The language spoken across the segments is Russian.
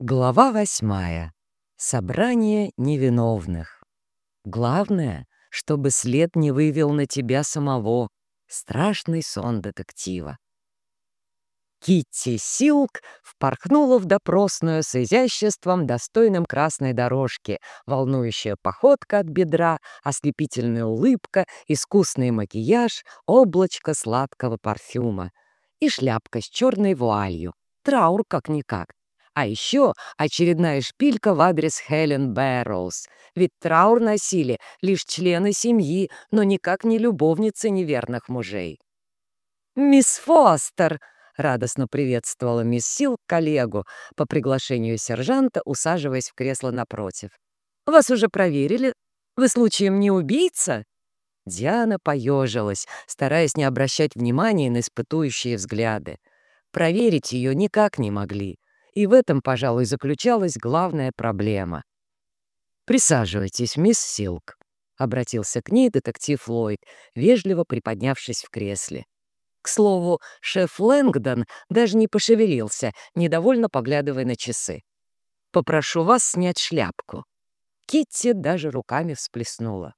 Глава восьмая. Собрание невиновных. Главное, чтобы след не вывел на тебя самого. Страшный сон детектива. Китти Силк впорхнула в допросную с изяществом, достойным красной дорожки, волнующая походка от бедра, ослепительная улыбка, искусный макияж, облачко сладкого парфюма и шляпка с черной вуалью. Траур как-никак. А еще очередная шпилька в адрес Хелен Бэрроуз. Ведь траур носили лишь члены семьи, но никак не любовницы неверных мужей. «Мисс Фостер!» — радостно приветствовала мисс Сил коллегу по приглашению сержанта, усаживаясь в кресло напротив. «Вас уже проверили? Вы случаем не убийца?» Диана поежилась, стараясь не обращать внимания на испытующие взгляды. Проверить ее никак не могли. И в этом, пожалуй, заключалась главная проблема. «Присаживайтесь, мисс Силк», — обратился к ней детектив Ллойд, вежливо приподнявшись в кресле. К слову, шеф Лэнгдон даже не пошевелился, недовольно поглядывая на часы. «Попрошу вас снять шляпку». Китти даже руками всплеснула.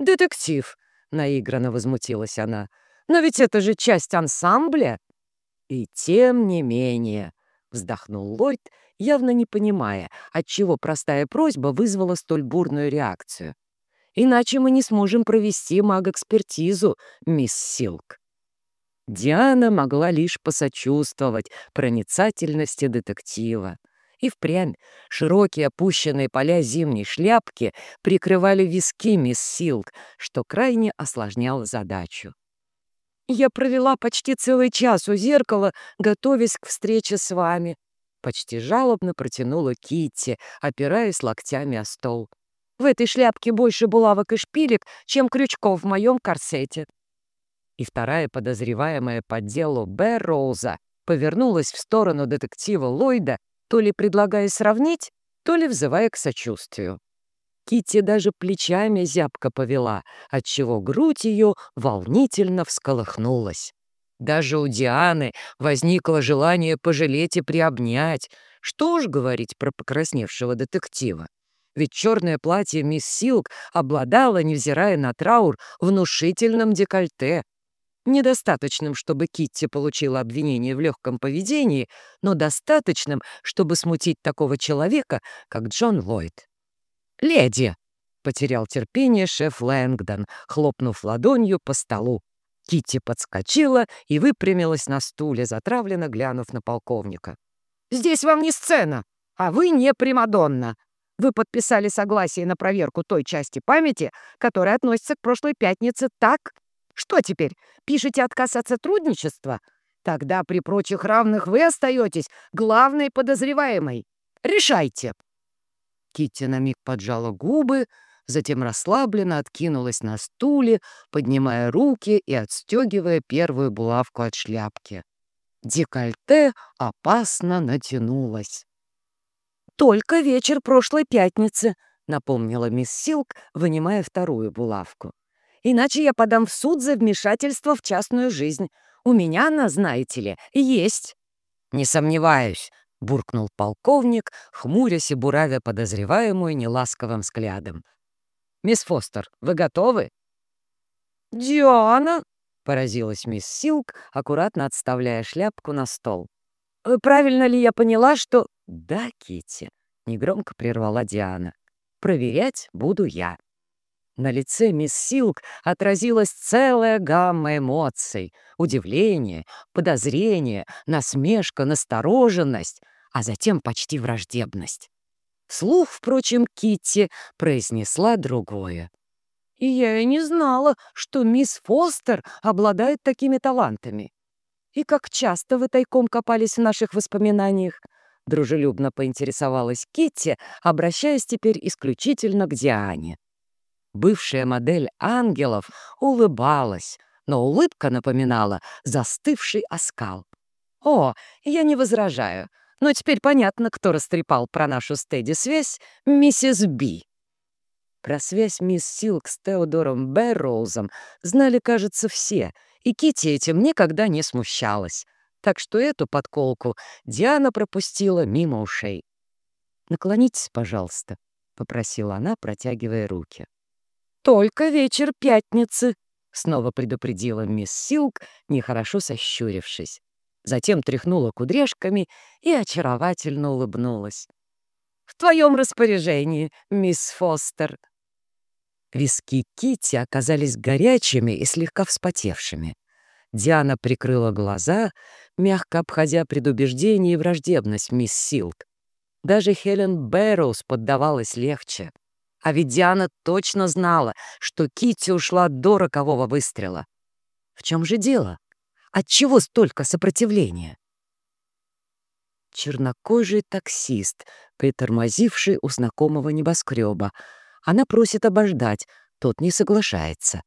«Детектив!» — наигранно возмутилась она. «Но ведь это же часть ансамбля!» «И тем не менее», Вздохнул Ллойд, явно не понимая, отчего простая просьба вызвала столь бурную реакцию. «Иначе мы не сможем провести маг-экспертизу, мисс Силк». Диана могла лишь посочувствовать проницательности детектива. И впрямь широкие опущенные поля зимней шляпки прикрывали виски мисс Силк, что крайне осложняло задачу. Я провела почти целый час у зеркала, готовясь к встрече с вами. Почти жалобно протянула Китти, опираясь локтями о стол. В этой шляпке больше булавок и шпилек, чем крючков в моем корсете. И вторая подозреваемая по делу Бэр Роуза повернулась в сторону детектива Ллойда, то ли предлагая сравнить, то ли взывая к сочувствию. Кити даже плечами зябко повела, отчего грудь ее волнительно всколыхнулась. Даже у Дианы возникло желание пожалеть и приобнять. Что уж говорить про покрасневшего детектива. Ведь черное платье мисс Силк обладало, невзирая на траур, внушительным декольте. Недостаточным, чтобы Китти получила обвинение в легком поведении, но достаточным, чтобы смутить такого человека, как Джон Ллойд. «Леди!» — потерял терпение шеф Лэнгдон, хлопнув ладонью по столу. Китти подскочила и выпрямилась на стуле, затравленно глянув на полковника. «Здесь вам не сцена, а вы не Примадонна. Вы подписали согласие на проверку той части памяти, которая относится к прошлой пятнице, так? Что теперь, пишете отказ от сотрудничества? Тогда при прочих равных вы остаетесь главной подозреваемой. Решайте!» Китти на миг поджала губы, затем расслабленно откинулась на стуле, поднимая руки и отстегивая первую булавку от шляпки. Декольте опасно натянулось. «Только вечер прошлой пятницы», — напомнила мисс Силк, вынимая вторую булавку. «Иначе я подам в суд за вмешательство в частную жизнь. У меня она, знаете ли, есть». «Не сомневаюсь», — буркнул полковник, хмурясь и буравя подозреваемую неласковым взглядом. «Мисс Фостер, вы готовы?» «Диана!» — поразилась мисс Силк, аккуратно отставляя шляпку на стол. «Э, «Правильно ли я поняла, что...» «Да, Китти, негромко прервала Диана. «Проверять буду я». На лице мисс Силк отразилась целая гамма эмоций. Удивление, подозрение, насмешка, настороженность а затем почти враждебность. Слух, впрочем, Китти произнесла другое. «И я и не знала, что мисс Фостер обладает такими талантами. И как часто вы тайком копались в наших воспоминаниях?» Дружелюбно поинтересовалась Китти, обращаясь теперь исключительно к Диане. Бывшая модель ангелов улыбалась, но улыбка напоминала застывший оскал. «О, я не возражаю. Но теперь понятно, кто растрепал про нашу стеди-связь — миссис Би. Про связь мисс Силк с Теодором Бэрроузом знали, кажется, все, и Кити этим никогда не смущалась. Так что эту подколку Диана пропустила мимо ушей. «Наклонитесь, пожалуйста», — попросила она, протягивая руки. «Только вечер пятницы», — снова предупредила мисс Силк, нехорошо сощурившись. Затем тряхнула кудряшками и очаровательно улыбнулась. «В твоем распоряжении, мисс Фостер». Виски Кити оказались горячими и слегка вспотевшими. Диана прикрыла глаза, мягко обходя предубеждение и враждебность мисс Силк. Даже Хелен Бэрроуз поддавалась легче. А ведь Диана точно знала, что Китти ушла до рокового выстрела. В чем же дело? Отчего столько сопротивления? Чернокожий таксист, притормозивший у знакомого небоскреба. Она просит обождать, тот не соглашается.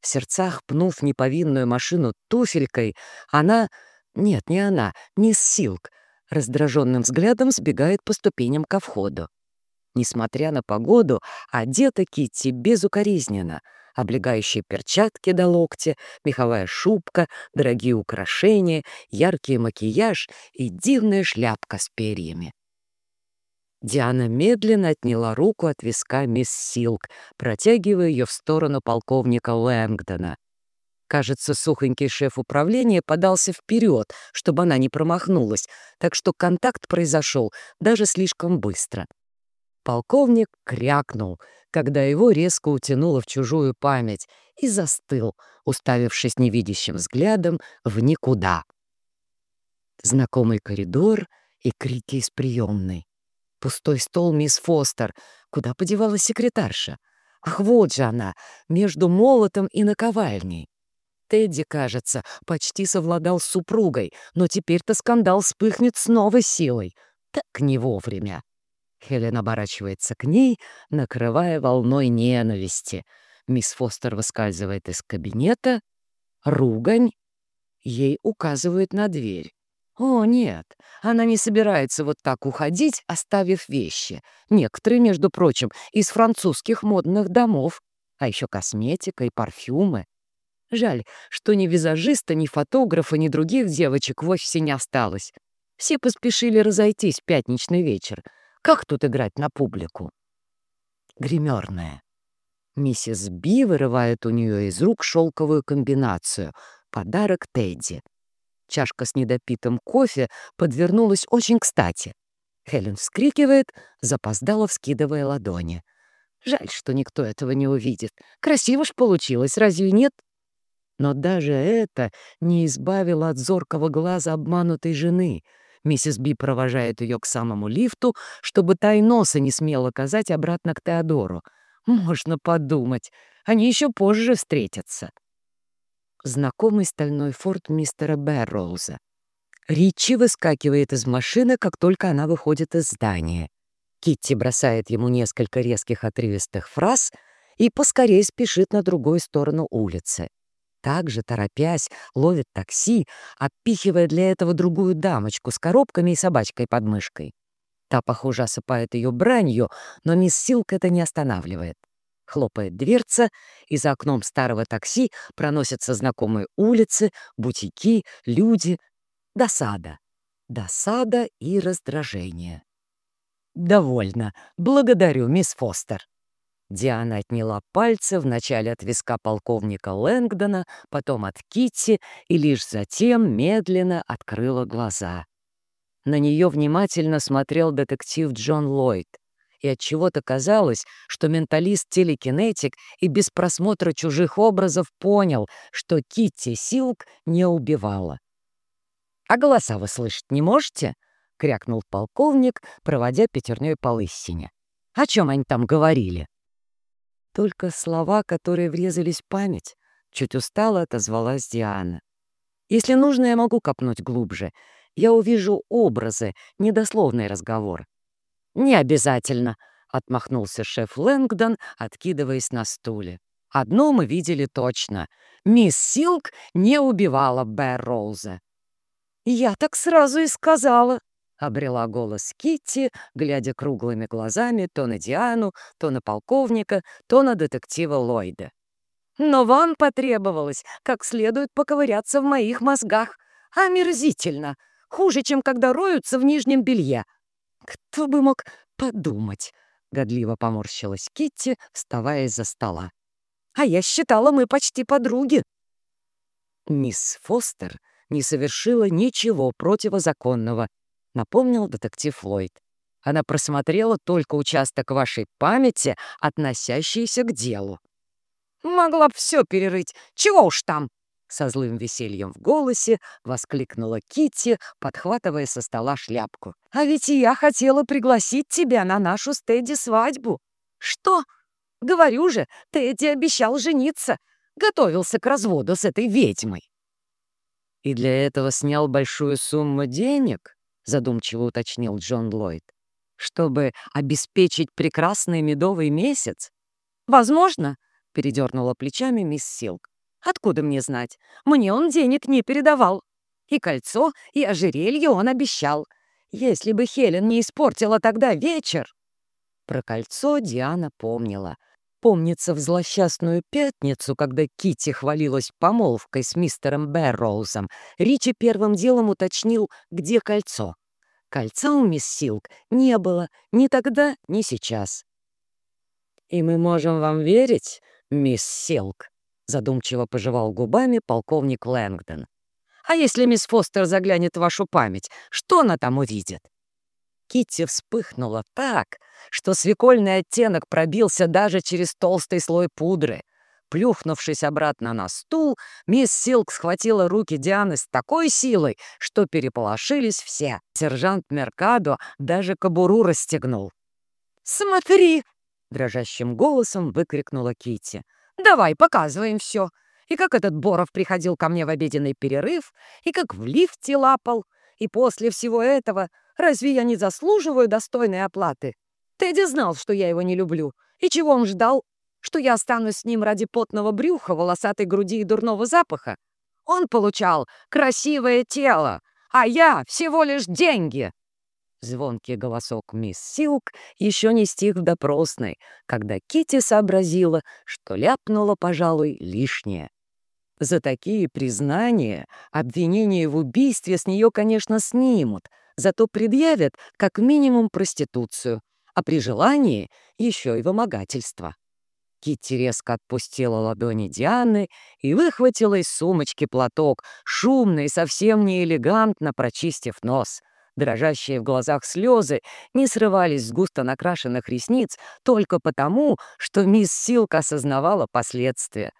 В сердцах, пнув неповинную машину туфелькой, она... Нет, не она, мисс Силк, раздраженным взглядом сбегает по ступеням ко входу. Несмотря на погоду, одета Китти безукоризненно. Облегающие перчатки до локтя, меховая шубка, дорогие украшения, яркий макияж и дивная шляпка с перьями. Диана медленно отняла руку от виска мисс Силк, протягивая ее в сторону полковника Лэнгдона. Кажется, сухонький шеф управления подался вперед, чтобы она не промахнулась, так что контакт произошел даже слишком быстро. Полковник крякнул, когда его резко утянуло в чужую память, и застыл, уставившись невидящим взглядом в никуда. Знакомый коридор и крики из приемной. Пустой стол мисс Фостер. Куда подевалась секретарша? Ах, вот же она, между молотом и наковальней. Тедди, кажется, почти совладал с супругой, но теперь-то скандал вспыхнет с новой силой. Так не вовремя. Хелен оборачивается к ней, накрывая волной ненависти. Мисс Фостер выскальзывает из кабинета. Ругань. Ей указывают на дверь. О, нет, она не собирается вот так уходить, оставив вещи. Некоторые, между прочим, из французских модных домов. А еще косметика и парфюмы. Жаль, что ни визажиста, ни фотографа, ни других девочек в офисе не осталось. Все поспешили разойтись в пятничный вечер — как тут играть на публику? Гримерная. Миссис Би вырывает у нее из рук шелковую комбинацию. Подарок Тедди. Чашка с недопитым кофе подвернулась очень кстати. Хелен вскрикивает, запоздало вскидывая ладони. Жаль, что никто этого не увидит. Красиво ж получилось, разве нет? Но даже это не избавило от зоркого глаза обманутой жены — Миссис Би провожает ее к самому лифту, чтобы та и носа не смела казать обратно к Теодору. Можно подумать, они еще позже встретятся. Знакомый стальной форт мистера Бэрроуза. Ричи выскакивает из машины, как только она выходит из здания. Китти бросает ему несколько резких отрывистых фраз и поскорее спешит на другую сторону улицы также, торопясь, ловит такси, отпихивая для этого другую дамочку с коробками и собачкой под мышкой. Та, похоже, осыпает ее бранью, но мисс Силк это не останавливает. Хлопает дверца, и за окном старого такси проносятся знакомые улицы, бутики, люди. Досада. Досада и раздражение. «Довольно. Благодарю, мисс Фостер». Диана отняла пальцы вначале от виска полковника Лэнгдона, потом от Китти и лишь затем медленно открыла глаза. На нее внимательно смотрел детектив Джон Ллойд, и от чего то казалось, что менталист-телекинетик и без просмотра чужих образов понял, что Китти Силк не убивала. «А голоса вы слышать не можете?» — крякнул полковник, проводя пятерней по лысине. «О чем они там говорили?» Только слова, которые врезались в память, чуть устало отозвалась Диана. Если нужно, я могу копнуть глубже. Я увижу образы, недословный разговор. «Не обязательно», — отмахнулся шеф Лэнгдон, откидываясь на стуле. «Одно мы видели точно. Мисс Силк не убивала Бэр Роуза». «Я так сразу и сказала», — обрела голос Китти, глядя круглыми глазами то на Диану, то на полковника, то на детектива Ллойда. «Но вам потребовалось как следует поковыряться в моих мозгах. Омерзительно! Хуже, чем когда роются в нижнем белье. Кто бы мог подумать? Годливо поморщилась Китти, вставая из-за стола. А я считала, мы почти подруги. Мисс Фостер не совершила ничего противозаконного, напомнил детектив Ллойд. Она просмотрела только участок вашей памяти, относящийся к делу. «Могла б все перерыть. Чего уж там!» Со злым весельем в голосе воскликнула Китти, подхватывая со стола шляпку. «А ведь я хотела пригласить тебя на нашу с Тедди свадьбу». «Что?» «Говорю же, Тедди обещал жениться. Готовился к разводу с этой ведьмой». «И для этого снял большую сумму денег?» Задумчиво уточнил Джон Ллойд. «Чтобы обеспечить прекрасный медовый месяц?» «Возможно», — передернула плечами мисс Силк. Откуда мне знать? Мне он денег не передавал. И кольцо, и ожерелье он обещал. Если бы Хелен не испортила тогда вечер... Про кольцо Диана помнила. Помнится в злосчастную пятницу, когда Кити хвалилась помолвкой с мистером Бэрроузом, Ричи первым делом уточнил, где кольцо. Кольца у мисс Силк не было ни тогда, ни сейчас. «И мы можем вам верить, мисс Силк?» задумчиво пожевал губами полковник Лэнгдон. «А если мисс Фостер заглянет в вашу память, что она там увидит?» Китти вспыхнула так, что свекольный оттенок пробился даже через толстый слой пудры. Плюхнувшись обратно на стул, мисс Силк схватила руки Дианы с такой силой, что переполошились все. Сержант Меркадо даже кобуру расстегнул. «Смотри!» — дрожащим голосом выкрикнула Китти. Давай, показываем все. И как этот Боров приходил ко мне в обеденный перерыв, и как в лифте лапал. И после всего этого разве я не заслуживаю достойной оплаты? Тедди знал, что я его не люблю. И чего он ждал? Что я останусь с ним ради потного брюха, волосатой груди и дурного запаха? Он получал красивое тело, а я всего лишь деньги. Звонкий голосок мисс Силк еще не стих в допросной, когда Кити сообразила, что ляпнула, пожалуй, лишнее. За такие признания обвинение в убийстве с нее, конечно, снимут, зато предъявят как минимум проституцию, а при желании еще и вымогательство. Китти резко отпустила ладони Дианы и выхватила из сумочки платок, шумно и совсем не элегантно прочистив нос — Дрожащие в глазах слезы не срывались с густо накрашенных ресниц только потому, что мисс Силк осознавала последствия.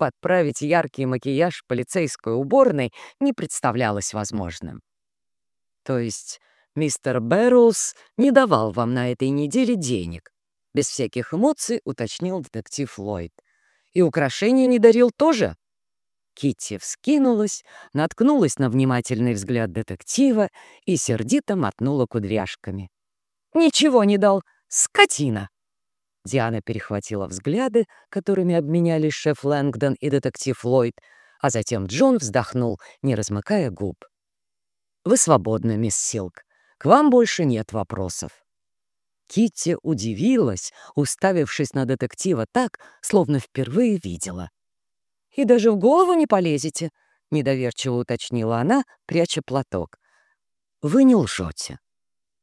Подправить яркий макияж полицейской уборной не представлялось возможным. То есть мистер Бэрроуз не давал вам на этой неделе денег? Без всяких эмоций уточнил детектив Ллойд. И украшения не дарил тоже? Китти вскинулась, наткнулась на внимательный взгляд детектива и сердито мотнула кудряшками. «Ничего не дал! Скотина!» Диана перехватила взгляды, которыми обменялись шеф Лэнгдон и детектив Ллойд, а затем Джон вздохнул, не размыкая губ. «Вы свободны, мисс Силк. К вам больше нет вопросов». Китти удивилась, уставившись на детектива так, словно впервые видела и даже в голову не полезете?» — недоверчиво уточнила она, пряча платок. «Вы не лжете».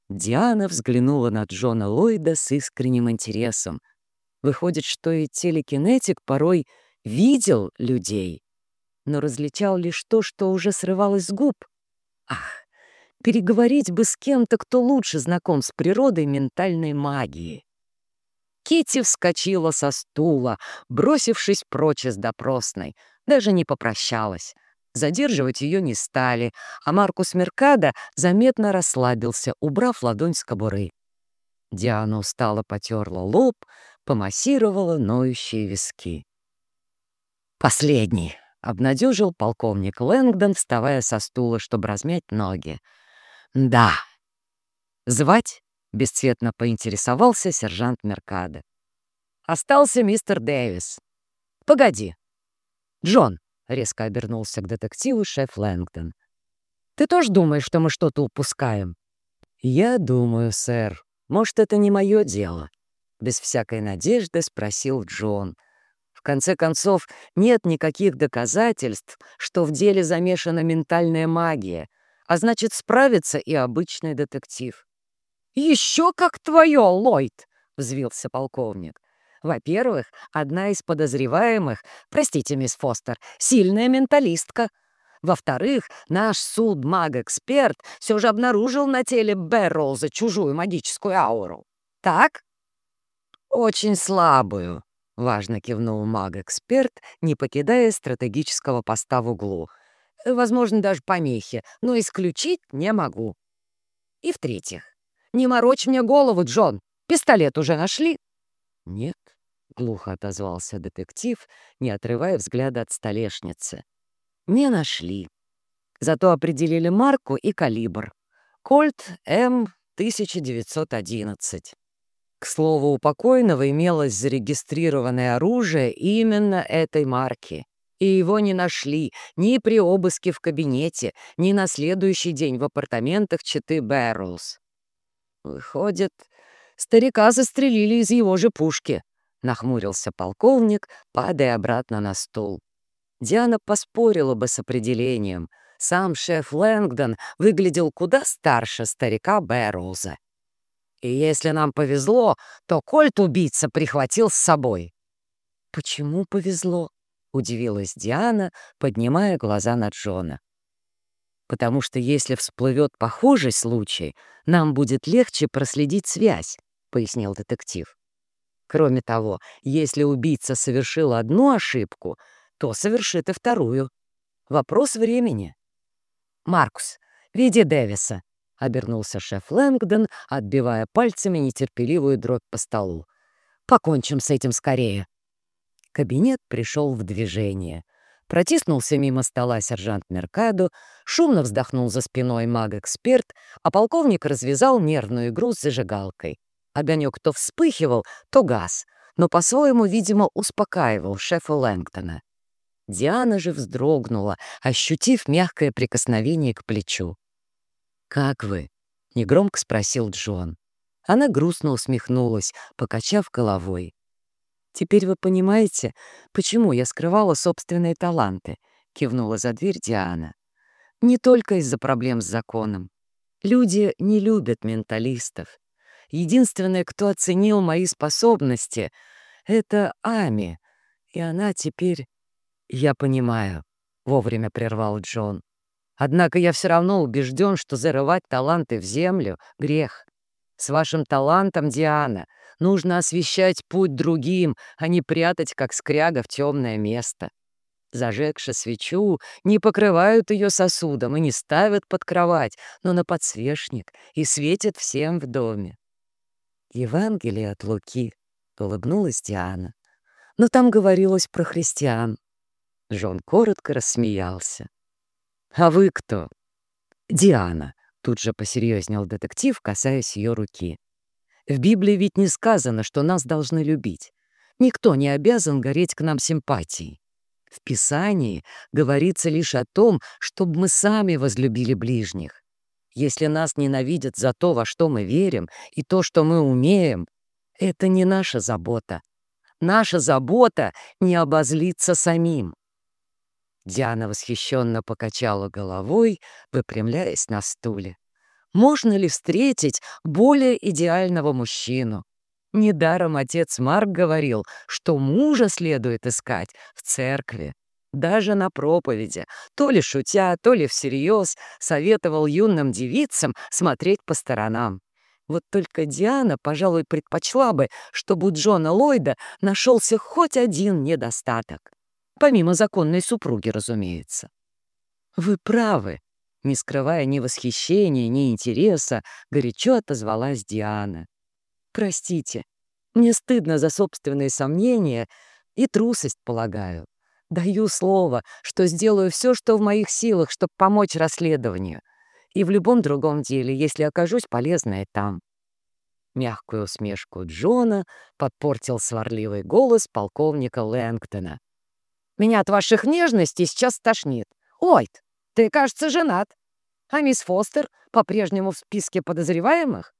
Диана взглянула на Джона Ллойда с искренним интересом. Выходит, что и телекинетик порой видел людей, но различал лишь то, что уже срывалось с губ. Ах, переговорить бы с кем-то, кто лучше знаком с природой ментальной магии. Кити вскочила со стула, бросившись прочь из допросной. Даже не попрощалась. Задерживать ее не стали, а Маркус Меркадо заметно расслабился, убрав ладонь с кобуры. Диана устало потерла лоб, помассировала ноющие виски. «Последний!» — обнадежил полковник Лэнгдон, вставая со стула, чтобы размять ноги. «Да!» «Звать?» — бесцветно поинтересовался сержант Меркадо. «Остался мистер Дэвис». «Погоди». «Джон», — резко обернулся к детективу шеф Лэнгдон. «Ты тоже думаешь, что мы что-то упускаем?» «Я думаю, сэр. Может, это не мое дело?» Без всякой надежды спросил Джон. В конце концов, нет никаких доказательств, что в деле замешана ментальная магия, а значит, справится и обычный детектив. «Еще как твое, Ллойд!» — взвился полковник. «Во-первых, одна из подозреваемых, простите, мисс Фостер, сильная менталистка. Во-вторых, наш суд-маг-эксперт все же обнаружил на теле Бэрроуза чужую магическую ауру. Так?» «Очень слабую», — важно кивнул маг-эксперт, не покидая стратегического поста в углу. «Возможно, даже помехи, но исключить не могу». И в-третьих, не морочь мне голову, Джон. Пистолет уже нашли?» «Нет», — глухо отозвался детектив, не отрывая взгляда от столешницы. «Не нашли. Зато определили марку и калибр. Кольт М-1911. К слову, у покойного имелось зарегистрированное оружие именно этой марки. И его не нашли ни при обыске в кабинете, ни на следующий день в апартаментах Читы Бэрроуз. «Выходит, старика застрелили из его же пушки», — нахмурился полковник, падая обратно на стул. Диана поспорила бы с определением. Сам шеф Лэнгдон выглядел куда старше старика Бэрроуза. И если нам повезло, то кольт-убийца прихватил с собой. «Почему повезло?» — удивилась Диана, поднимая глаза на Джона потому что если всплывет похожий случай, нам будет легче проследить связь», — пояснил детектив. Кроме того, если убийца совершил одну ошибку, то совершит и вторую. Вопрос времени. «Маркус, веди Дэвиса», — обернулся шеф Лэнгдон, отбивая пальцами нетерпеливую дробь по столу. «Покончим с этим скорее». Кабинет пришел в движение — Протиснулся мимо стола сержант Меркадо, шумно вздохнул за спиной маг-эксперт, а полковник развязал нервную игру с зажигалкой. Огонек то вспыхивал, то газ, но по-своему, видимо, успокаивал шефа Лэнгтона. Диана же вздрогнула, ощутив мягкое прикосновение к плечу. «Как вы?» — негромко спросил Джон. Она грустно усмехнулась, покачав головой. «Теперь вы понимаете, почему я скрывала собственные таланты?» — кивнула за дверь Диана. «Не только из-за проблем с законом. Люди не любят менталистов. Единственное, кто оценил мои способности, — это Ами, и она теперь... Я понимаю, — вовремя прервал Джон. Однако я все равно убежден, что зарывать таланты в землю — грех. С вашим талантом, Диана, нужно освещать путь другим, а не прятать, как скряга, в темное место. Зажегши свечу, не покрывают ее сосудом и не ставят под кровать, но на подсвечник и светят всем в доме. Евангелие от Луки, — улыбнулась Диана. Но там говорилось про христиан. Джон коротко рассмеялся. «А вы кто?» «Диана», Тут же посерьезнел детектив, касаясь ее руки. В Библии ведь не сказано, что нас должны любить. Никто не обязан гореть к нам симпатией. В Писании говорится лишь о том, чтобы мы сами возлюбили ближних. Если нас ненавидят за то, во что мы верим, и то, что мы умеем, это не наша забота. Наша забота — не обозлиться самим. Диана восхищенно покачала головой, выпрямляясь на стуле. Можно ли встретить более идеального мужчину? Недаром отец Марк говорил, что мужа следует искать в церкви. Даже на проповеди, то ли шутя, то ли всерьез, советовал юным девицам смотреть по сторонам. Вот только Диана, пожалуй, предпочла бы, чтобы у Джона Ллойда нашелся хоть один недостаток. Помимо законной супруги, разумеется. «Вы правы», — не скрывая ни восхищения, ни интереса, горячо отозвалась Диана. «Простите, мне стыдно за собственные сомнения и трусость, полагаю. Даю слово, что сделаю все, что в моих силах, чтобы помочь расследованию. И в любом другом деле, если окажусь полезной там». Мягкую усмешку Джона подпортил сварливый голос полковника Лэнгтона. Меня от ваших нежностей сейчас тошнит. Ойт, ты, кажется, женат. А мисс Фостер по-прежнему в списке подозреваемых?»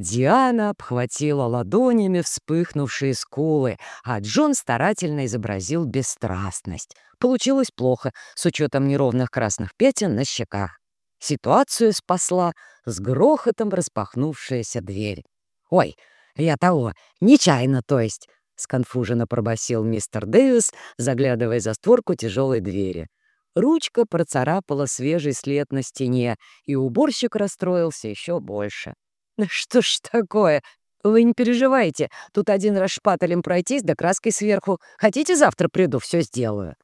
Диана обхватила ладонями вспыхнувшие скулы, а Джон старательно изобразил бесстрастность. Получилось плохо, с учетом неровных красных пятен на щеках. Ситуацию спасла с грохотом распахнувшаяся дверь. «Ой, я того, нечаянно, то есть!» — сконфуженно пробасил мистер Дэвис, заглядывая за створку тяжелой двери. Ручка процарапала свежий след на стене, и уборщик расстроился еще больше. «Что ж такое? Вы не переживайте. Тут один раз шпателем пройтись, да краской сверху. Хотите, завтра приду, все сделаю».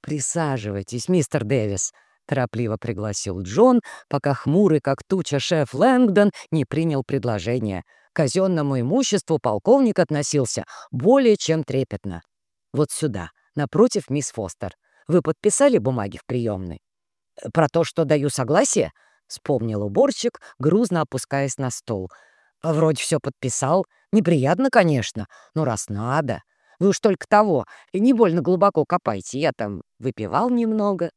«Присаживайтесь, мистер Дэвис», — торопливо пригласил Джон, пока хмурый, как туча шеф Лэнгдон, не принял предложение. К казенному имуществу полковник относился более чем трепетно. «Вот сюда, напротив мисс Фостер. Вы подписали бумаги в приемной?» «Про то, что даю согласие?» — вспомнил уборщик, грузно опускаясь на стол. «Вроде все подписал. Неприятно, конечно, но раз надо. Вы уж только того, и не больно глубоко копайте, я там выпивал немного».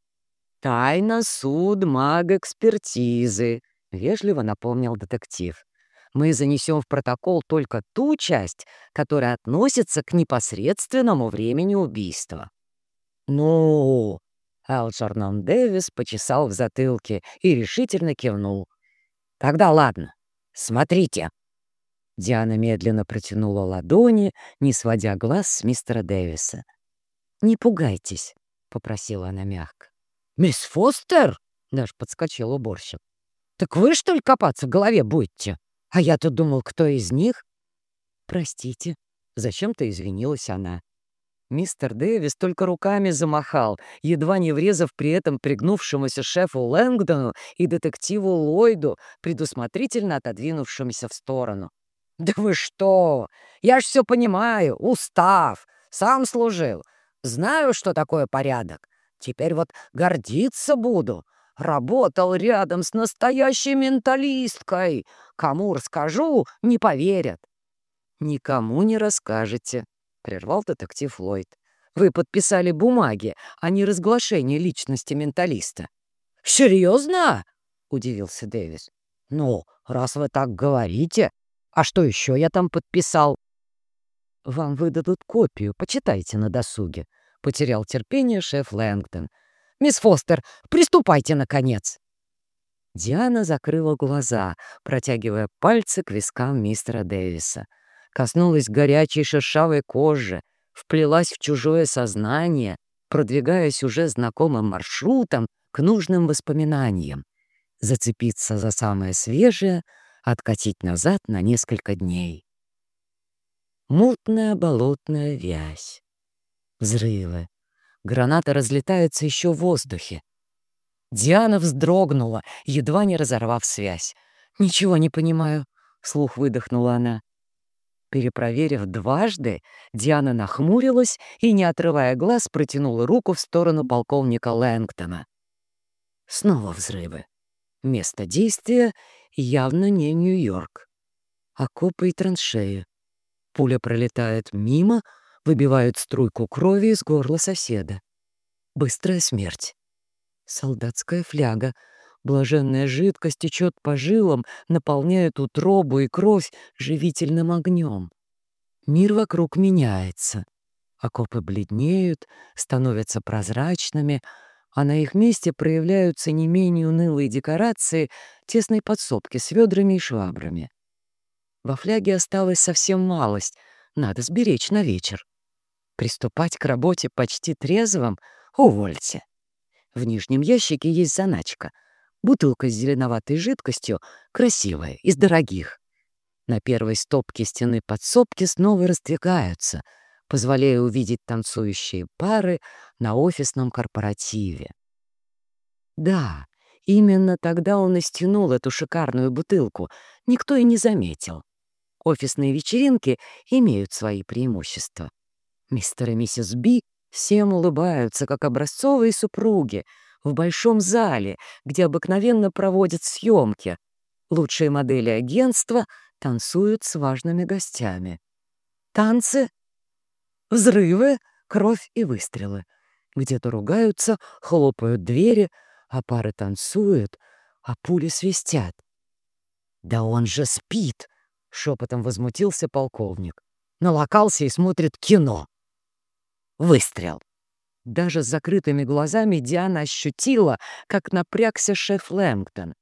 «Тайна суд маг-экспертизы», — вежливо напомнил детектив. «Мы занесем в протокол только ту часть, которая относится к непосредственному времени убийства». «Ну...» — Алджернон Дэвис почесал в затылке и решительно кивнул. «Тогда ладно, смотрите». Диана медленно протянула ладони, не сводя глаз с мистера Дэвиса. «Не пугайтесь», — попросила она мягко. «Мисс Фостер?» — даже подскочил уборщик. «Так вы, что ли, копаться в голове будете? А я-то думал, кто из них?» «Простите», — зачем-то извинилась она. Мистер Дэвис только руками замахал, едва не врезав при этом пригнувшемуся шефу Лэнгдону и детективу Ллойду, предусмотрительно отодвинувшимся в сторону. «Да вы что! Я ж все понимаю, устав, сам служил, знаю, что такое порядок. Теперь вот гордиться буду. Работал рядом с настоящей менталисткой. Кому расскажу, не поверят». «Никому не расскажете», — прервал детектив Ллойд. «Вы подписали бумаги, а не разглашение личности менталиста». «Серьезно?» — удивился Дэвис. «Ну, раз вы так говорите, а что еще я там подписал?» «Вам выдадут копию, почитайте на досуге», — потерял терпение шеф Лэнгдон. «Мисс Фостер, приступайте, наконец!» Диана закрыла глаза, протягивая пальцы к вискам мистера Дэвиса. Коснулась горячей шершавой кожи, вплелась в чужое сознание, продвигаясь уже знакомым маршрутом к нужным воспоминаниям. Зацепиться за самое свежее — откатить назад на несколько дней. Мутная болотная вязь. Взрывы. Гранаты разлетаются еще в воздухе. Диана вздрогнула, едва не разорвав связь. «Ничего не понимаю», — слух выдохнула она. Перепроверив дважды, Диана нахмурилась и, не отрывая глаз, протянула руку в сторону полковника Лэнгтона. Снова взрывы. Место действия явно не Нью-Йорк. Окопы и траншеи. Пуля пролетает мимо, выбивает струйку крови из горла соседа. Быстрая смерть. Солдатская фляга. Блаженная жидкость течет по жилам, наполняет утробу и кровь живительным огнем. Мир вокруг меняется. Окопы бледнеют, становятся прозрачными — а на их месте проявляются не менее унылые декорации тесной подсобки с ведрами и швабрами. Во фляге осталась совсем малость, надо сберечь на вечер. Приступать к работе почти трезвым — увольте. В нижнем ящике есть заначка. Бутылка с зеленоватой жидкостью, красивая, из дорогих. На первой стопке стены подсобки снова раздвигаются — позволяя увидеть танцующие пары на офисном корпоративе. Да, именно тогда он и стянул эту шикарную бутылку, никто и не заметил. Офисные вечеринки имеют свои преимущества. Мистер и миссис Би всем улыбаются, как образцовые супруги, в большом зале, где обыкновенно проводят съемки. Лучшие модели агентства танцуют с важными гостями. Танцы Взрывы, кровь и выстрелы. Где-то ругаются, хлопают двери, а пары танцуют, а пули свистят. «Да он же спит!» — шепотом возмутился полковник. Налокался и смотрит кино. Выстрел. Даже с закрытыми глазами Диана ощутила, как напрягся шеф Лэнгтон.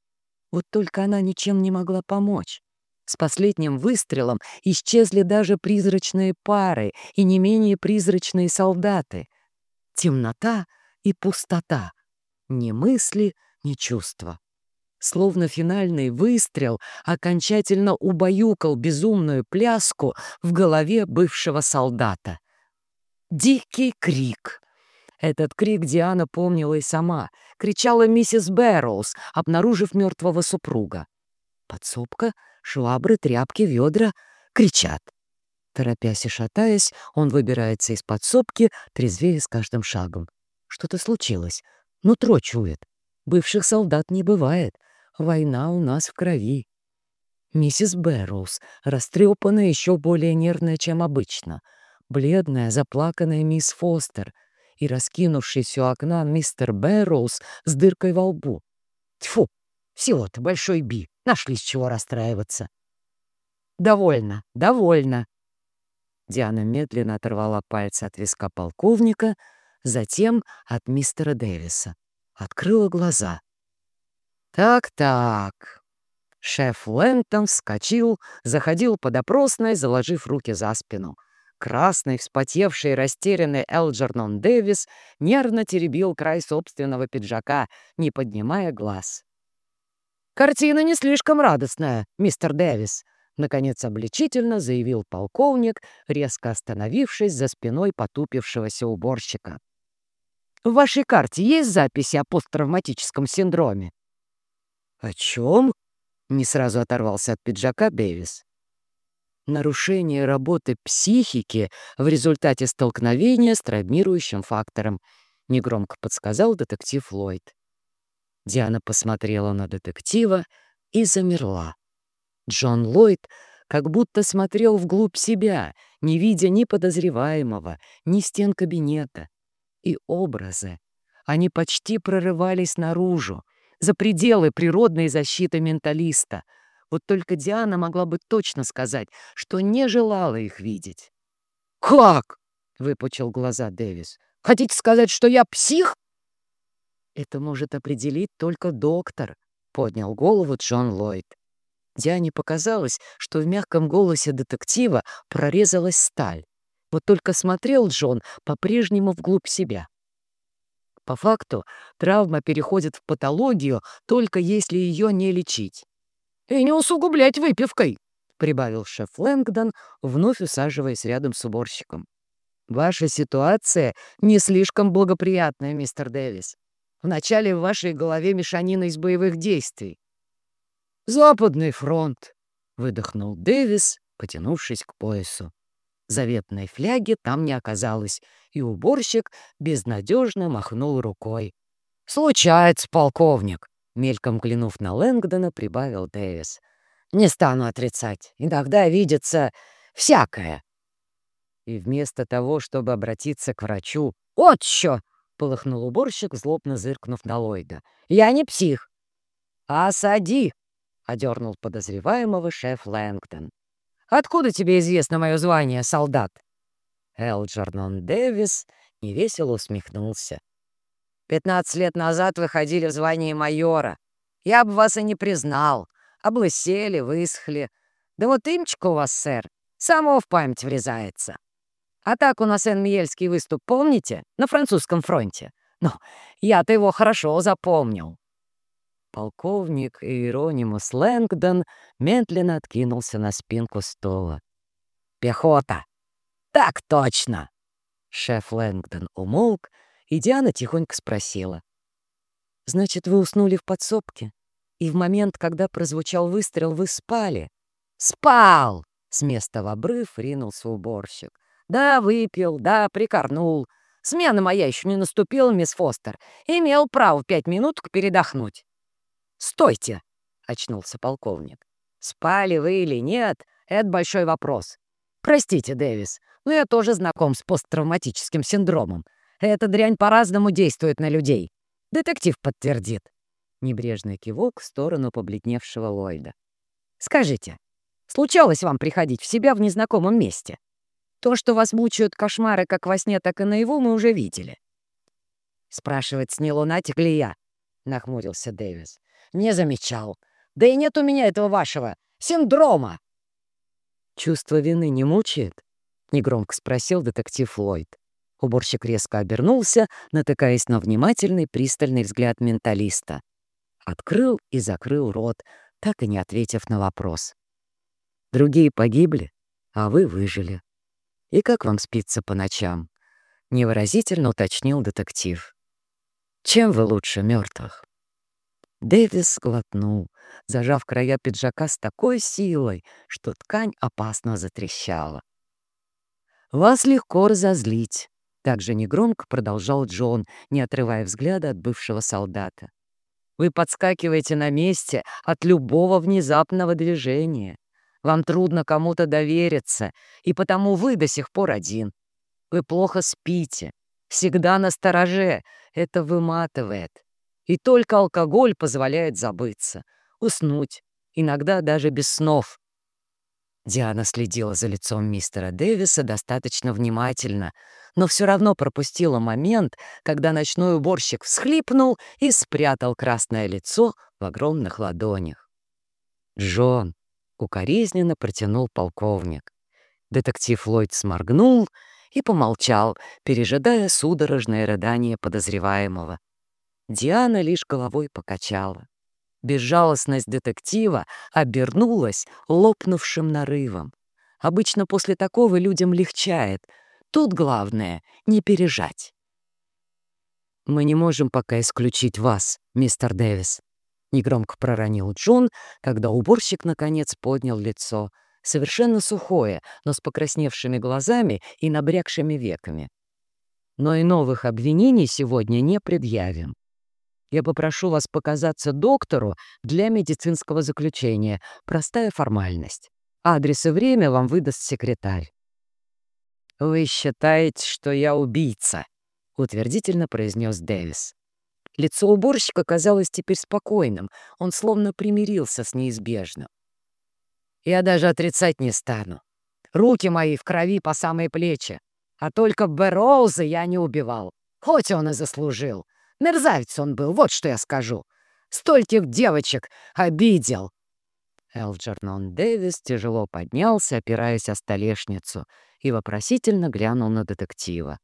Вот только она ничем не могла помочь. С последним выстрелом исчезли даже призрачные пары и не менее призрачные солдаты. Темнота и пустота. Ни мысли, ни чувства. Словно финальный выстрел окончательно убаюкал безумную пляску в голове бывшего солдата. Дикий крик. Этот крик Диана помнила и сама. Кричала миссис Бэрроуз, обнаружив мертвого супруга. Подсобка, швабры, тряпки, ведра кричат. Торопясь и шатаясь, он выбирается из подсобки, трезвее с каждым шагом. Что-то случилось. Нутро чует. Бывших солдат не бывает. Война у нас в крови. Миссис Бэрроуз, растрепанная, еще более нервная, чем обычно. Бледная, заплаканная мисс Фостер — и раскинувшийся у окна мистер Бэрроуз с дыркой во лбу. Тьфу, всего-то большой би, нашли с чего расстраиваться. «Довольно, довольно!» Диана медленно оторвала пальцы от виска полковника, затем от мистера Дэвиса. Открыла глаза. «Так-так...» Шеф Лэнтон вскочил, заходил по допросной, заложив руки за спину — Красный, вспотевший, растерянный Элджернон Дэвис нервно теребил край собственного пиджака, не поднимая глаз. «Картина не слишком радостная, мистер Дэвис», — наконец обличительно заявил полковник, резко остановившись за спиной потупившегося уборщика. «В вашей карте есть записи о посттравматическом синдроме?» «О чем?» — не сразу оторвался от пиджака Дэвис нарушение работы психики в результате столкновения с травмирующим фактором, негромко подсказал детектив Ллойд. Диана посмотрела на детектива и замерла. Джон Ллойд как будто смотрел вглубь себя, не видя ни подозреваемого, ни стен кабинета. И образы. Они почти прорывались наружу, за пределы природной защиты менталиста — вот только Диана могла бы точно сказать, что не желала их видеть. «Как?» — выпучил глаза Дэвис. «Хотите сказать, что я псих?» «Это может определить только доктор», — поднял голову Джон Ллойд. Диане показалось, что в мягком голосе детектива прорезалась сталь. Вот только смотрел Джон по-прежнему вглубь себя. По факту, травма переходит в патологию, только если ее не лечить. «И не усугублять выпивкой», — прибавил шеф Лэнгдон, вновь усаживаясь рядом с уборщиком. «Ваша ситуация не слишком благоприятная, мистер Дэвис. Вначале в вашей голове мешанина из боевых действий». «Западный фронт», — выдохнул Дэвис, потянувшись к поясу. Заветной фляги там не оказалось, и уборщик безнадежно махнул рукой. «Случается, полковник. Мельком глянув на Лэнгдона, прибавил Дэвис. «Не стану отрицать. Иногда видится всякое». И вместо того, чтобы обратиться к врачу, «Вот что!» — полыхнул уборщик, злобно зыркнув на Ллойда. «Я не псих». «Осади!» — одернул подозреваемого шеф Лэнгдон. «Откуда тебе известно мое звание, солдат?» Элджернон Дэвис невесело усмехнулся. Пятнадцать лет назад вы ходили в звании майора. Я бы вас и не признал. Облысели, высохли. Да вот имчик у вас, сэр, само в память врезается. А так у нас Энмиельский выступ, помните? На французском фронте. Ну, я-то его хорошо запомнил. Полковник Иеронимус Лэнгдон медленно откинулся на спинку стола. «Пехота!» «Так точно!» Шеф Лэнгдон умолк, и Диана тихонько спросила. «Значит, вы уснули в подсобке? И в момент, когда прозвучал выстрел, вы спали?» «Спал!» — с места в обрыв ринулся уборщик. «Да, выпил, да, прикорнул. Смена моя еще не наступила, мисс Фостер. Имел право пять минуток передохнуть». «Стойте!» — очнулся полковник. «Спали вы или нет, это большой вопрос. Простите, Дэвис, но я тоже знаком с посттравматическим синдромом. Эта дрянь по-разному действует на людей. Детектив подтвердит. Небрежный кивок в сторону побледневшего Ллойда. Скажите, случалось вам приходить в себя в незнакомом месте? То, что вас мучают кошмары как во сне, так и наяву, мы уже видели. Спрашивать, не лунатик ли я? Нахмурился Дэвис. Не замечал. Да и нет у меня этого вашего синдрома. Чувство вины не мучает? Негромко спросил детектив Ллойд. Уборщик резко обернулся, натыкаясь на внимательный, пристальный взгляд менталиста. Открыл и закрыл рот, так и не ответив на вопрос. Другие погибли, а вы выжили. И как вам спится по ночам? Невыразительно уточнил детектив. Чем вы лучше мертвых? Дэвис глотнул, зажав края пиджака с такой силой, что ткань опасно затрещала. «Вас легко разозлить», — также негромко продолжал Джон, не отрывая взгляда от бывшего солдата. «Вы подскакиваете на месте от любого внезапного движения. Вам трудно кому-то довериться, и потому вы до сих пор один. Вы плохо спите, всегда на стороже, это выматывает. И только алкоголь позволяет забыться, уснуть, иногда даже без снов. Диана следила за лицом мистера Дэвиса достаточно внимательно, но все равно пропустила момент, когда ночной уборщик всхлипнул и спрятал красное лицо в огромных ладонях. «Джон!» — укоризненно протянул полковник. Детектив Ллойд сморгнул и помолчал, пережидая судорожное рыдание подозреваемого. Диана лишь головой покачала. Безжалостность детектива обернулась лопнувшим нарывом. Обычно после такого людям легчает. Тут главное — не пережать. «Мы не можем пока исключить вас, мистер Дэвис», — негромко проронил Джон, когда уборщик наконец поднял лицо, совершенно сухое, но с покрасневшими глазами и набрякшими веками. «Но и новых обвинений сегодня не предъявим. Я попрошу вас показаться доктору для медицинского заключения. Простая формальность. Адрес и время вам выдаст секретарь». «Вы считаете, что я убийца?» — утвердительно произнес Дэвис. Лицо уборщика казалось теперь спокойным, он словно примирился с неизбежным. «Я даже отрицать не стану. Руки мои в крови по самые плечи, а только Бэрроуза я не убивал, хоть он и заслужил. Мерзавец он был, вот что я скажу. Стольких девочек обидел. Элджернон Дэвис тяжело поднялся, опираясь о столешницу, и вопросительно глянул на детектива.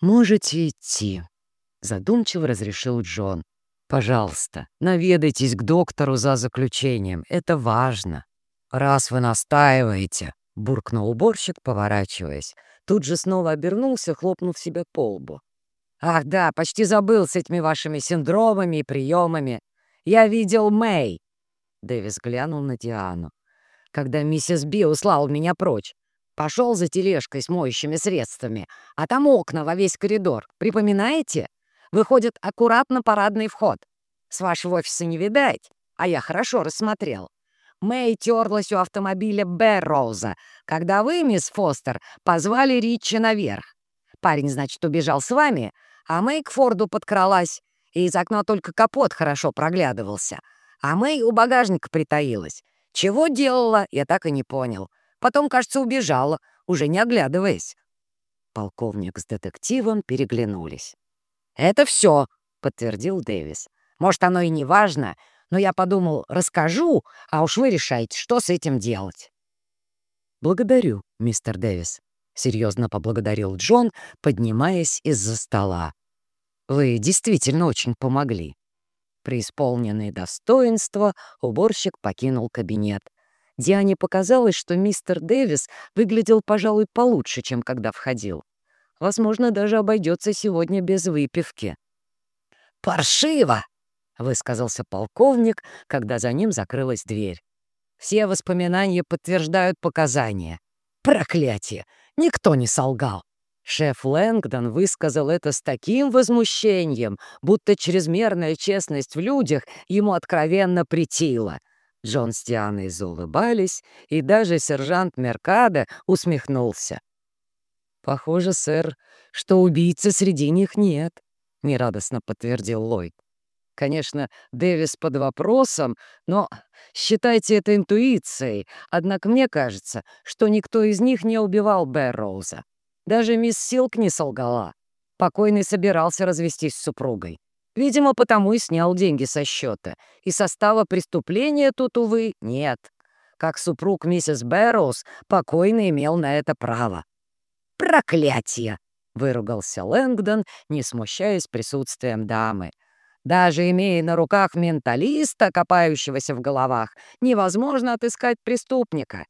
«Можете идти», — задумчиво разрешил Джон. «Пожалуйста, наведайтесь к доктору за заключением. Это важно». «Раз вы настаиваете», — буркнул уборщик, поворачиваясь. Тут же снова обернулся, хлопнув себя по лбу. «Ах да, почти забыл с этими вашими синдромами и приемами. Я видел Мэй!» Дэвис глянул на Диану. «Когда миссис Би услал меня прочь, пошел за тележкой с моющими средствами, а там окна во весь коридор. Припоминаете? Выходит аккуратно парадный вход. С вашего офиса не видать, а я хорошо рассмотрел. Мэй терлась у автомобиля Бэрроуза, когда вы, мисс Фостер, позвали Ричи наверх. Парень, значит, убежал с вами, а Мэй к Форду подкралась, и из окна только капот хорошо проглядывался. А Мэй у багажника притаилась. Чего делала, я так и не понял. Потом, кажется, убежала, уже не оглядываясь. Полковник с детективом переглянулись. «Это все», — подтвердил Дэвис. «Может, оно и не важно, но я подумал, расскажу, а уж вы решайте, что с этим делать». «Благодарю, мистер Дэвис», — серьезно поблагодарил Джон, поднимаясь из-за стола. Вы действительно очень помогли». Преисполненное достоинство, уборщик покинул кабинет. Диане показалось, что мистер Дэвис выглядел, пожалуй, получше, чем когда входил. Возможно, даже обойдется сегодня без выпивки. «Паршиво!» — высказался полковник, когда за ним закрылась дверь. «Все воспоминания подтверждают показания. Проклятие! Никто не солгал. Шеф Лэнгдон высказал это с таким возмущением, будто чрезмерная честность в людях ему откровенно притила. Джон с Дианой заулыбались, и даже сержант Меркадо усмехнулся. «Похоже, сэр, что убийцы среди них нет», — нерадостно подтвердил Ллойд. Конечно, Дэвис под вопросом, но считайте это интуицией. Однако мне кажется, что никто из них не убивал Бэрроуза. Даже мисс Силк не солгала. Покойный собирался развестись с супругой. Видимо, потому и снял деньги со счета. И состава преступления тут, увы, нет. Как супруг миссис Бэрроуз, покойный имел на это право. «Проклятие!» — выругался Лэнгдон, не смущаясь присутствием дамы. «Даже имея на руках менталиста, копающегося в головах, невозможно отыскать преступника.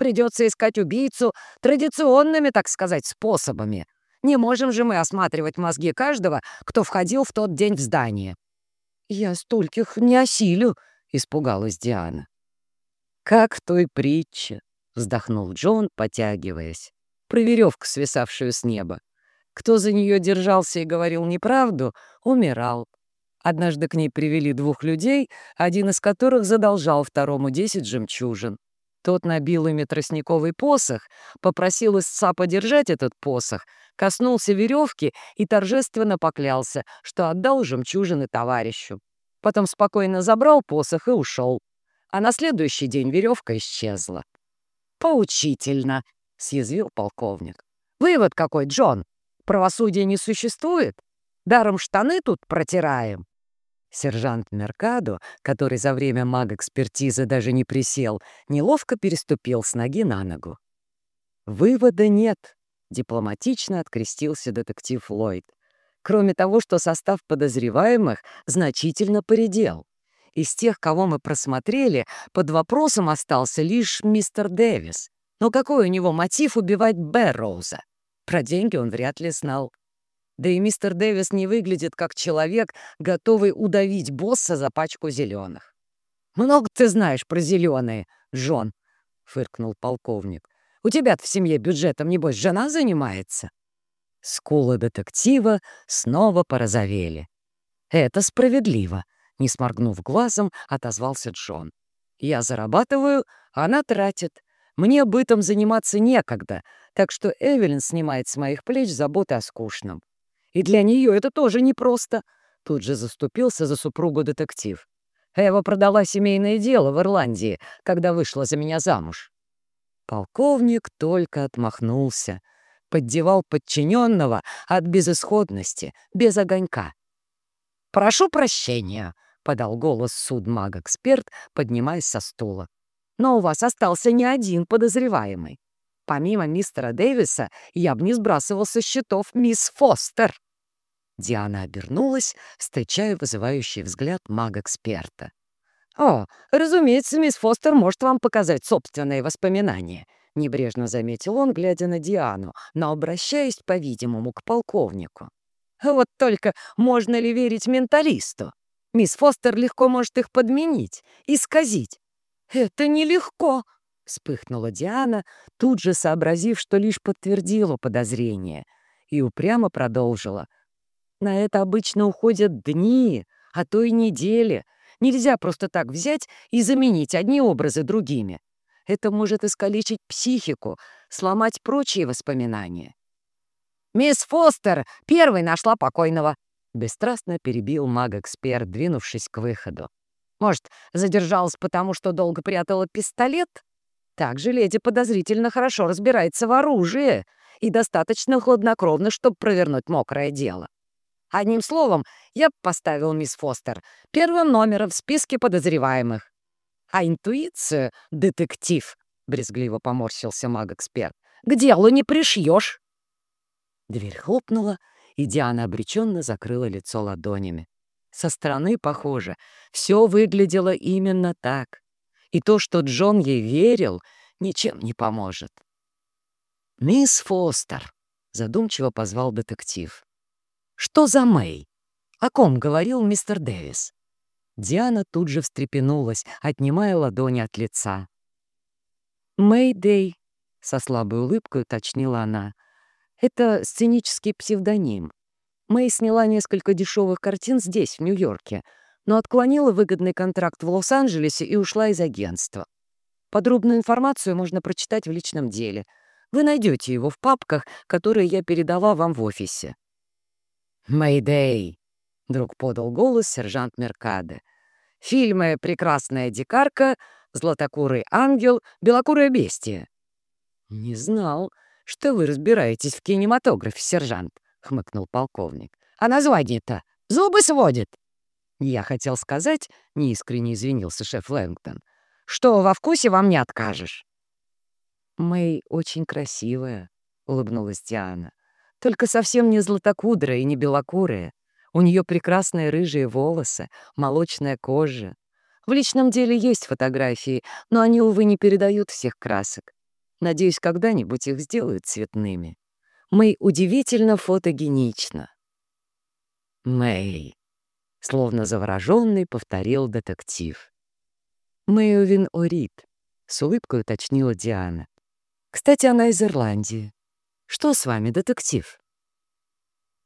Придется искать убийцу традиционными, так сказать, способами. Не можем же мы осматривать мозги каждого, кто входил в тот день в здание». «Я стольких не осилю», — испугалась Диана. «Как той притче», — вздохнул Джон, потягиваясь, про веревку, свисавшую с неба. Кто за нее держался и говорил неправду, умирал. Однажды к ней привели двух людей, один из которых задолжал второму десять жемчужин. Тот набил ими тростниковый посох, попросил истца подержать этот посох, коснулся веревки и торжественно поклялся, что отдал жемчужины товарищу. Потом спокойно забрал посох и ушел. А на следующий день веревка исчезла. «Поучительно», — съязвил полковник. «Вывод какой, Джон? Правосудия не существует? Даром штаны тут протираем?» Сержант Меркадо, который за время маг-экспертизы даже не присел, неловко переступил с ноги на ногу. «Вывода нет», — дипломатично открестился детектив Ллойд. «Кроме того, что состав подозреваемых значительно поредел. Из тех, кого мы просмотрели, под вопросом остался лишь мистер Дэвис. Но какой у него мотив убивать Бэрроуза? Про деньги он вряд ли знал. Да и мистер Дэвис не выглядит как человек, готовый удавить босса за пачку зеленых. «Много ты знаешь про зеленые, Джон», — фыркнул полковник. «У тебя-то в семье бюджетом, небось, жена занимается?» Скулы детектива снова порозовели. «Это справедливо», — не сморгнув глазом, отозвался Джон. «Я зарабатываю, она тратит. Мне бытом заниматься некогда, так что Эвелин снимает с моих плеч заботы о скучном. И для нее это тоже непросто. Тут же заступился за супругу детектив. Эва продала семейное дело в Ирландии, когда вышла за меня замуж. Полковник только отмахнулся, поддевал подчиненного от безысходности, без огонька. «Прошу прощения», — подал голос судмаг-эксперт, поднимаясь со стула. «Но у вас остался не один подозреваемый. Помимо мистера Дэвиса, я бы не сбрасывал со счетов мисс Фостер». Диана обернулась, встречая вызывающий взгляд маг-эксперта. «О, разумеется, мисс Фостер может вам показать собственные воспоминания», — небрежно заметил он, глядя на Диану, но обращаясь, по-видимому, к полковнику. «Вот только можно ли верить менталисту? Мисс Фостер легко может их подменить, исказить». «Это нелегко», Вспыхнула Диана, тут же сообразив, что лишь подтвердила подозрение, и упрямо продолжила. «На это обычно уходят дни, а то и недели. Нельзя просто так взять и заменить одни образы другими. Это может искалечить психику, сломать прочие воспоминания». «Мисс Фостер первой нашла покойного», — бесстрастно перебил маг-эксперт, двинувшись к выходу. «Может, задержалась потому, что долго прятала пистолет?» Также леди подозрительно хорошо разбирается в оружии и достаточно хладнокровно, чтобы провернуть мокрое дело. Одним словом, я поставил мисс Фостер первым номером в списке подозреваемых. А интуиция — детектив, — брезгливо поморщился маг-эксперт. К делу не пришьешь. Дверь хлопнула, и Диана обреченно закрыла лицо ладонями. Со стороны, похоже, все выглядело именно так и то, что Джон ей верил, ничем не поможет. «Мисс Фостер», — задумчиво позвал детектив. «Что за Мэй? О ком говорил мистер Дэвис?» Диана тут же встрепенулась, отнимая ладони от лица. «Мэй Дэй», — со слабой улыбкой уточнила она. «Это сценический псевдоним. Мэй сняла несколько дешевых картин здесь, в Нью-Йорке, но отклонила выгодный контракт в Лос-Анджелесе и ушла из агентства. Подробную информацию можно прочитать в личном деле. Вы найдете его в папках, которые я передала вам в офисе. «Мэйдэй!» — вдруг подал голос сержант Меркаде. «Фильмы «Прекрасная дикарка», «Златокурый ангел», «Белокурое бестие». «Не знал, что вы разбираетесь в кинематографе, сержант», — хмыкнул полковник. «А название-то зубы сводит!» Я хотел сказать, — неискренне извинился шеф Лэнгтон, — что во вкусе вам не откажешь. «Мэй очень красивая», — улыбнулась Диана. «Только совсем не златокудрая и не белокурая. У нее прекрасные рыжие волосы, молочная кожа. В личном деле есть фотографии, но они, увы, не передают всех красок. Надеюсь, когда-нибудь их сделают цветными. Мэй удивительно фотогенична». «Мэй», — словно завороженный повторил детектив. «Мэйовин Орит», — с улыбкой уточнила Диана. «Кстати, она из Ирландии. Что с вами, детектив?»